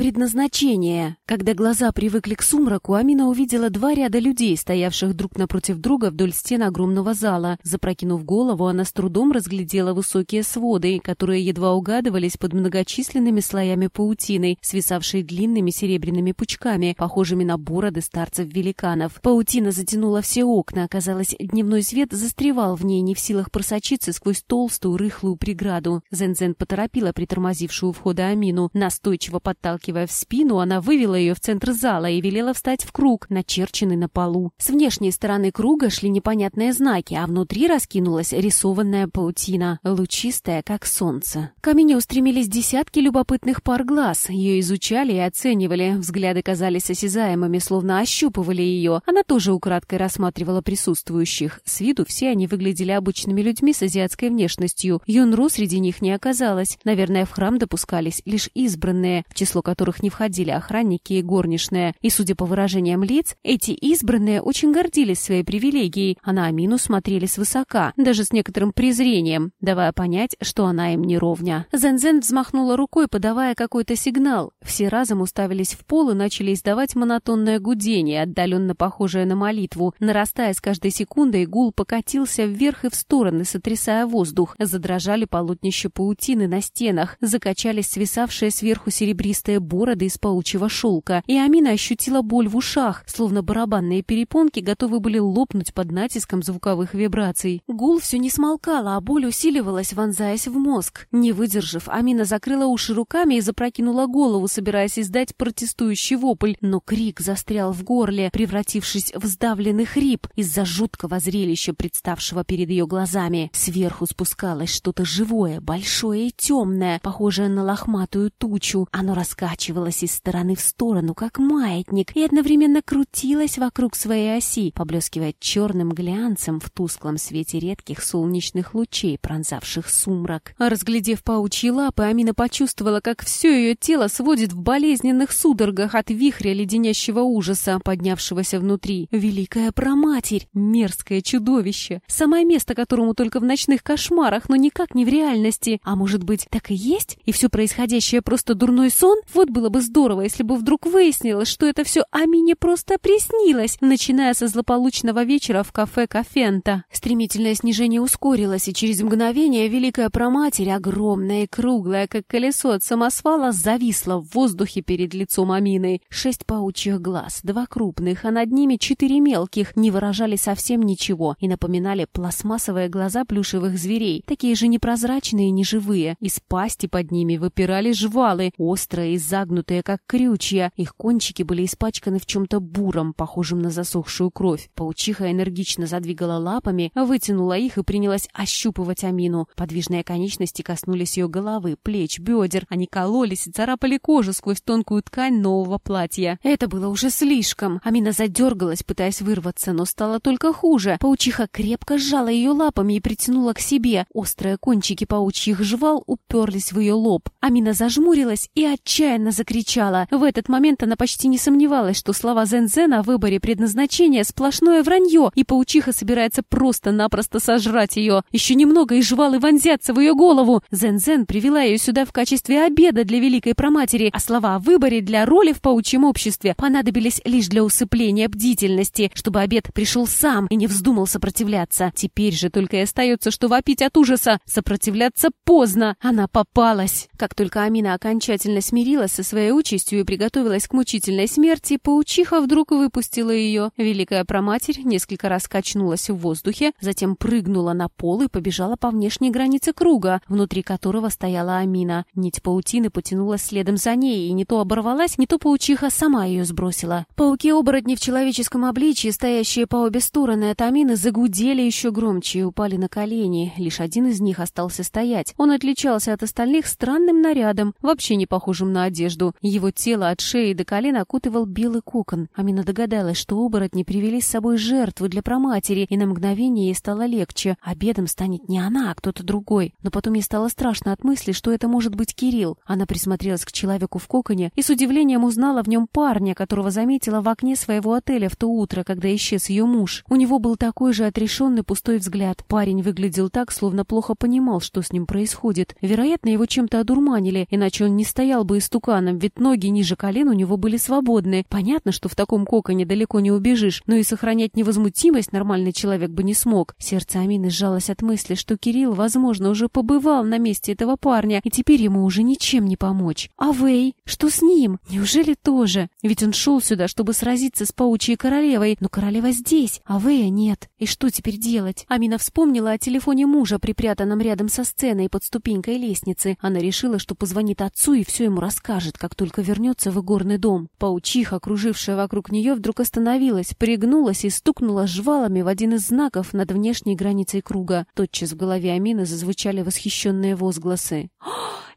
Предназначение. Когда глаза привыкли к сумраку, Амина увидела два ряда людей, стоявших друг напротив друга вдоль стен огромного зала. Запрокинув голову, она с трудом разглядела высокие своды, которые едва угадывались под многочисленными слоями паутины, свисавшей длинными серебряными пучками, похожими на бороды старцев-великанов. Паутина затянула все окна, оказалось, дневной свет застревал в ней, не в силах просочиться сквозь толстую рыхлую преграду. Зензен поторопила притормозившую у входа Амину, настойчиво подталкивая Подталкивая в спину, она вывела ее в центр зала и велела встать в круг, начерченный на полу. С внешней стороны круга шли непонятные знаки, а внутри раскинулась рисованная паутина, лучистая, как солнце. К камине устремились десятки любопытных пар глаз. Ее изучали и оценивали. Взгляды казались осязаемыми, словно ощупывали ее. Она тоже украдкой рассматривала присутствующих. С виду все они выглядели обычными людьми с азиатской внешностью. Юнру среди них не оказалось. Наверное, в храм допускались лишь избранные, в число которых которых не входили охранники и горничные, и, судя по выражениям лиц, эти избранные очень гордились своей привилегией, а на Амину смотрели свысока, даже с некоторым презрением, давая понять, что она им не ровня. Зензен взмахнула рукой, подавая какой-то сигнал. Все разом уставились в пол и начали издавать монотонное гудение, отдаленно похожее на молитву. Нарастая с каждой секундой, гул покатился вверх и в стороны, сотрясая воздух. Задрожали полотнища паутины на стенах, закачались свисавшие сверху серебристые бороды из паучьего шелка, и Амина ощутила боль в ушах, словно барабанные перепонки готовы были лопнуть под натиском звуковых вибраций. Гул все не смолкал, а боль усиливалась, вонзаясь в мозг. Не выдержав, Амина закрыла уши руками и запрокинула голову, собираясь издать протестующий вопль, но крик застрял в горле, превратившись в сдавленный хрип из-за жуткого зрелища, представшего перед ее глазами. Сверху спускалось что-то живое, большое и темное, похожее на лохматую тучу. Оно раскачивалось раскачивалась из стороны в сторону, как маятник, и одновременно крутилась вокруг своей оси, поблескивая черным глянцем в тусклом свете редких солнечных лучей, пронзавших сумрак. Разглядев паучьи лапы, Амина почувствовала, как все ее тело сводит в болезненных судорогах от вихря леденящего ужаса, поднявшегося внутри. Великая проматерь! Мерзкое чудовище! Самое место, которому только в ночных кошмарах, но никак не в реальности. А может быть, так и есть? И все происходящее просто дурной сон? Вот было бы здорово, если бы вдруг выяснилось, что это все Амине просто приснилось, начиная со злополучного вечера в кафе Кафента. Стремительное снижение ускорилось, и через мгновение Великая Проматерь, огромная и круглая, как колесо от самосвала, зависла в воздухе перед лицом Амины. Шесть паучьих глаз, два крупных, а над ними четыре мелких, не выражали совсем ничего и напоминали пластмассовые глаза плюшевых зверей, такие же непрозрачные и неживые. Из пасти под ними выпирали жвалы, острые и загнутые, как крючья. Их кончики были испачканы в чем-то буром, похожем на засохшую кровь. Паучиха энергично задвигала лапами, вытянула их и принялась ощупывать Амину. Подвижные конечности коснулись ее головы, плеч, бедер. Они кололись и царапали кожу сквозь тонкую ткань нового платья. Это было уже слишком. Амина задергалась, пытаясь вырваться, но стало только хуже. Паучиха крепко сжала ее лапами и притянула к себе. Острые кончики паучьих жвал уперлись в ее лоб. Амина зажмурилась и отчаянно отчаянно закричала. В этот момент она почти не сомневалась, что слова Зен-Зен о выборе предназначения сплошное вранье, и паучиха собирается просто-напросто сожрать ее. Еще немного и жвалы вонзятся в ее голову. Зен-Зен привела ее сюда в качестве обеда для Великой Проматери, а слова о выборе для роли в паучьем обществе понадобились лишь для усыпления бдительности, чтобы обед пришел сам и не вздумал сопротивляться. Теперь же только и остается, что вопить от ужаса. Сопротивляться поздно. Она попалась. Как только Амина окончательно смирилась со своей участью и приготовилась к мучительной смерти, паучиха вдруг выпустила ее. Великая проматерь несколько раз качнулась в воздухе, затем прыгнула на пол и побежала по внешней границе круга, внутри которого стояла Амина. Нить паутины потянулась следом за ней, и не то оборвалась, не то паучиха сама ее сбросила. Пауки-оборотни в человеческом обличии, стоящие по обе стороны от Амины, загудели еще громче и упали на колени. Лишь один из них остался стоять. Он отличался от остальных странным нарядом, вообще не похожим на один одежду. Его тело от шеи до колен окутывал белый кокон. Амина догадалась, что оборотни привели с собой жертву для проматери, и на мгновение ей стало легче. Обедом станет не она, а кто-то другой. Но потом ей стало страшно от мысли, что это может быть Кирилл. Она присмотрелась к человеку в коконе и с удивлением узнала в нем парня, которого заметила в окне своего отеля в то утро, когда исчез ее муж. У него был такой же отрешенный пустой взгляд. Парень выглядел так, словно плохо понимал, что с ним происходит. Вероятно, его чем-то одурманили, иначе он не стоял бы истуканом, ведь ноги ниже колен у него были свободны. Понятно, что в таком коконе далеко не убежишь, но и сохранять невозмутимость нормальный человек бы не смог. Сердце Амины сжалось от мысли, что Кирилл, возможно, уже побывал на месте этого парня, и теперь ему уже ничем не помочь. А Вэй? Что с ним? Неужели тоже? Ведь он шел сюда, чтобы сразиться с паучьей королевой, но королева здесь, а Вэя нет. И что теперь делать? Амина вспомнила о телефоне мужа, припрятанном рядом со сценой под ступенькой лестницы. Она решила, что позвонит отцу и все ему расскажет, как только вернется в игорный дом. Паучиха, окружившая вокруг нее, вдруг остановилась, пригнулась и стукнула жвалами в один из знаков над внешней границей круга. Тотчас в голове Амины зазвучали восхищенные возгласы.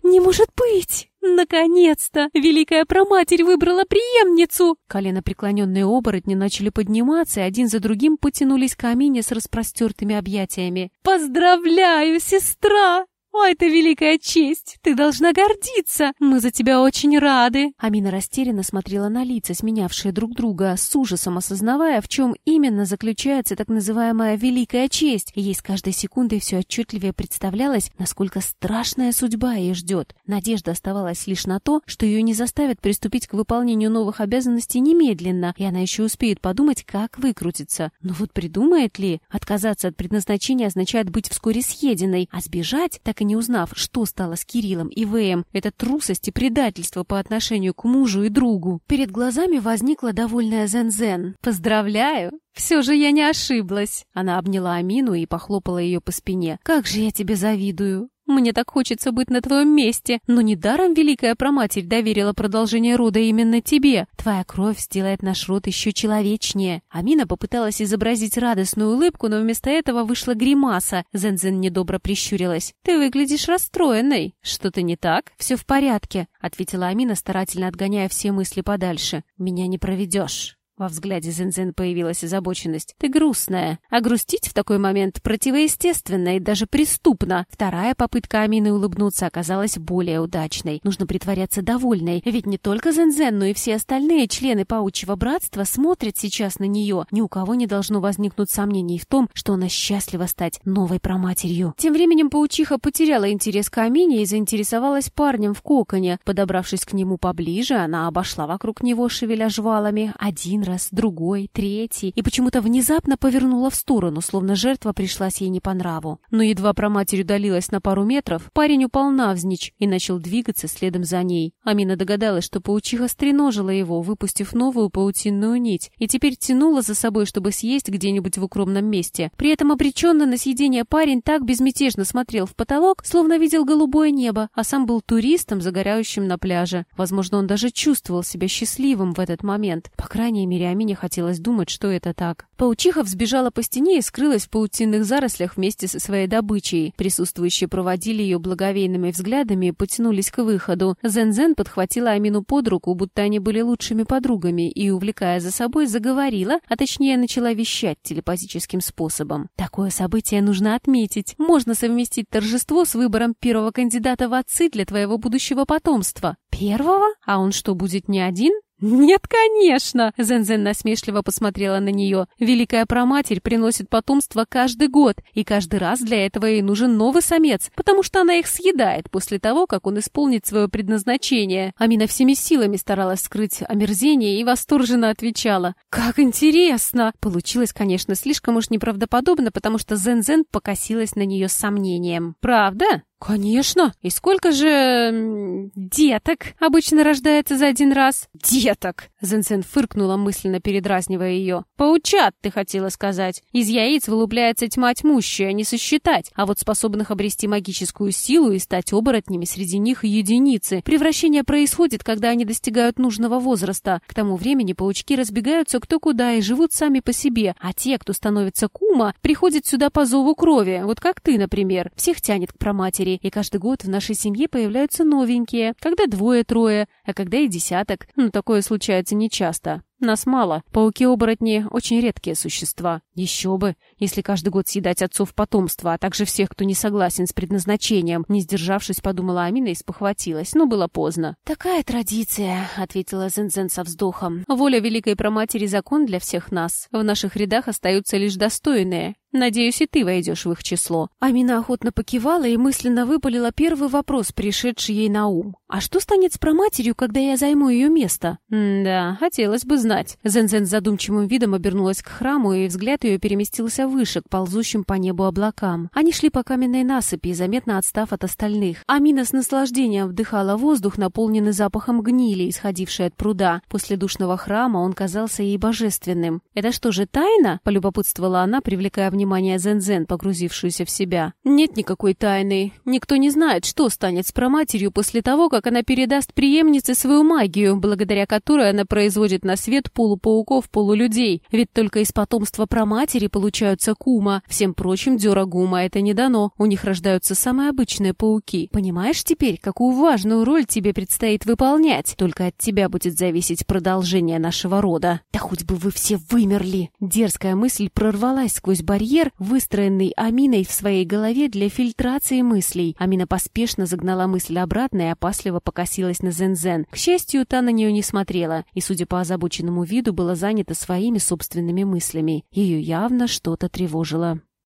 «Не может быть! Наконец-то! Великая проматерь выбрала преемницу!» Колено преклоненные оборотни начали подниматься, и один за другим потянулись к Амине с распростертыми объятиями. «Поздравляю, сестра!» «О, это великая честь! Ты должна гордиться! Мы за тебя очень рады!» Амина растерянно смотрела на лица, сменявшие друг друга, с ужасом осознавая, в чем именно заключается так называемая «великая честь». Ей с каждой секундой все отчетливее представлялось, насколько страшная судьба ей ждет. Надежда оставалась лишь на то, что ее не заставят приступить к выполнению новых обязанностей немедленно, и она еще успеет подумать, как выкрутиться. Но вот придумает ли? Отказаться от предназначения означает быть вскоре съеденной, а сбежать так и не узнав, что стало с Кириллом и Вэем, это трусость и предательство по отношению к мужу и другу. Перед глазами возникла довольная Зен-Зен. «Поздравляю! Все же я не ошиблась!» Она обняла Амину и похлопала ее по спине. «Как же я тебе завидую! Мне так хочется быть на твоем месте, но недаром Великая Проматерь доверила продолжение рода именно тебе. Твоя кровь сделает наш род еще человечнее». Амина попыталась изобразить радостную улыбку, но вместо этого вышла гримаса. Зензен недобро прищурилась. «Ты выглядишь расстроенной. Что-то не так? Все в порядке», — ответила Амина, старательно отгоняя все мысли подальше. «Меня не проведешь». Во взгляде Зензен появилась озабоченность. «Ты грустная. А грустить в такой момент противоестественно и даже преступно». Вторая попытка Амины улыбнуться оказалась более удачной. Нужно притворяться довольной, ведь не только Зензен, но и все остальные члены паучьего братства смотрят сейчас на нее. Ни у кого не должно возникнуть сомнений в том, что она счастлива стать новой проматерью. Тем временем паучиха потеряла интерес к Амине и заинтересовалась парнем в коконе. Подобравшись к нему поближе, она обошла вокруг него, шевеля жвалами. Один раз, другой, третий, и почему-то внезапно повернула в сторону, словно жертва пришлась ей не по нраву. Но едва проматерь удалилась на пару метров, парень упал навзничь и начал двигаться следом за ней. Амина догадалась, что паучиха стреножила его, выпустив новую паутинную нить, и теперь тянула за собой, чтобы съесть где-нибудь в укромном месте. При этом обреченно на съедение парень так безмятежно смотрел в потолок, словно видел голубое небо, а сам был туристом, загорающим на пляже. Возможно, он даже чувствовал себя счастливым в этот момент. По крайней мере, мере, Амине хотелось думать, что это так. Паучиха взбежала по стене и скрылась в паутинных зарослях вместе со своей добычей. Присутствующие проводили ее благовейными взглядами и потянулись к выходу. Зен-Зен подхватила Амину под руку, будто они были лучшими подругами, и, увлекая за собой, заговорила, а точнее начала вещать телепатическим способом. Такое событие нужно отметить. Можно совместить торжество с выбором первого кандидата в отцы для твоего будущего потомства. Первого? А он что, будет не один? «Нет, конечно!» — Зензен насмешливо посмотрела на нее. «Великая проматерь приносит потомство каждый год, и каждый раз для этого ей нужен новый самец, потому что она их съедает после того, как он исполнит свое предназначение». Амина всеми силами старалась скрыть омерзение и восторженно отвечала. «Как интересно!» Получилось, конечно, слишком уж неправдоподобно, потому что Зензен покосилась на нее с сомнением. «Правда?» «Конечно! И сколько же... деток обычно рождается за один раз?» «Деток!» Зенсен фыркнула, мысленно передразнивая ее. «Паучат, ты хотела сказать. Из яиц вылупляется тьма тьмущая, не сосчитать, а вот способных обрести магическую силу и стать оборотнями среди них единицы. Превращение происходит, когда они достигают нужного возраста. К тому времени паучки разбегаются кто куда и живут сами по себе, а те, кто становится кума, приходят сюда по зову крови, вот как ты, например. Всех тянет к проматери, и каждый год в нашей семье появляются новенькие, когда двое-трое, а когда и десяток. Ну, такое случается нечасто. Нас мало. Пауки-оборотни — очень редкие существа. Еще бы, если каждый год съедать отцов потомства, а также всех, кто не согласен с предназначением. Не сдержавшись, подумала Амина и спохватилась, но было поздно. «Такая традиция», — ответила Зензен со вздохом. «Воля Великой Проматери — закон для всех нас. В наших рядах остаются лишь достойные. Надеюсь, и ты войдешь в их число». Амина охотно покивала и мысленно выпалила первый вопрос, пришедший ей на ум. «А что станет с проматерью, когда я займу ее место?» «Да, хотелось бы знать». Зензен задумчивым видом обернулась к храму, и взгляд ее переместился выше, к ползущим по небу облакам. Они шли по каменной насыпи, заметно отстав от остальных. Амина с наслаждением вдыхала воздух, наполненный запахом гнили, исходившей от пруда. После душного храма он казался ей божественным. «Это что же, тайна?» — полюбопытствовала она, привлекая внимание Зен-Зен, погрузившуюся в себя. «Нет никакой тайны. Никто не знает, что станет с проматерью после того, как она передаст преемнице свою магию, благодаря которой она производит на свет полупауков-полулюдей. Ведь только из потомства проматери получаются кума. Всем прочим дёрагума это не дано. У них рождаются самые обычные пауки. Понимаешь теперь, какую важную роль тебе предстоит выполнять? Только от тебя будет зависеть продолжение нашего рода. Да хоть бы вы все вымерли!» Дерзкая мысль прорвалась сквозь барьер, выстроенный Аминой в своей голове для фильтрации мыслей. Амина поспешно загнала мысль обратно и опасливо покосилась на Зензен. К счастью, та на нее не смотрела, и, судя по озабоченному виду, была занята своими собственными мыслями. Ее явно что-то тревожило.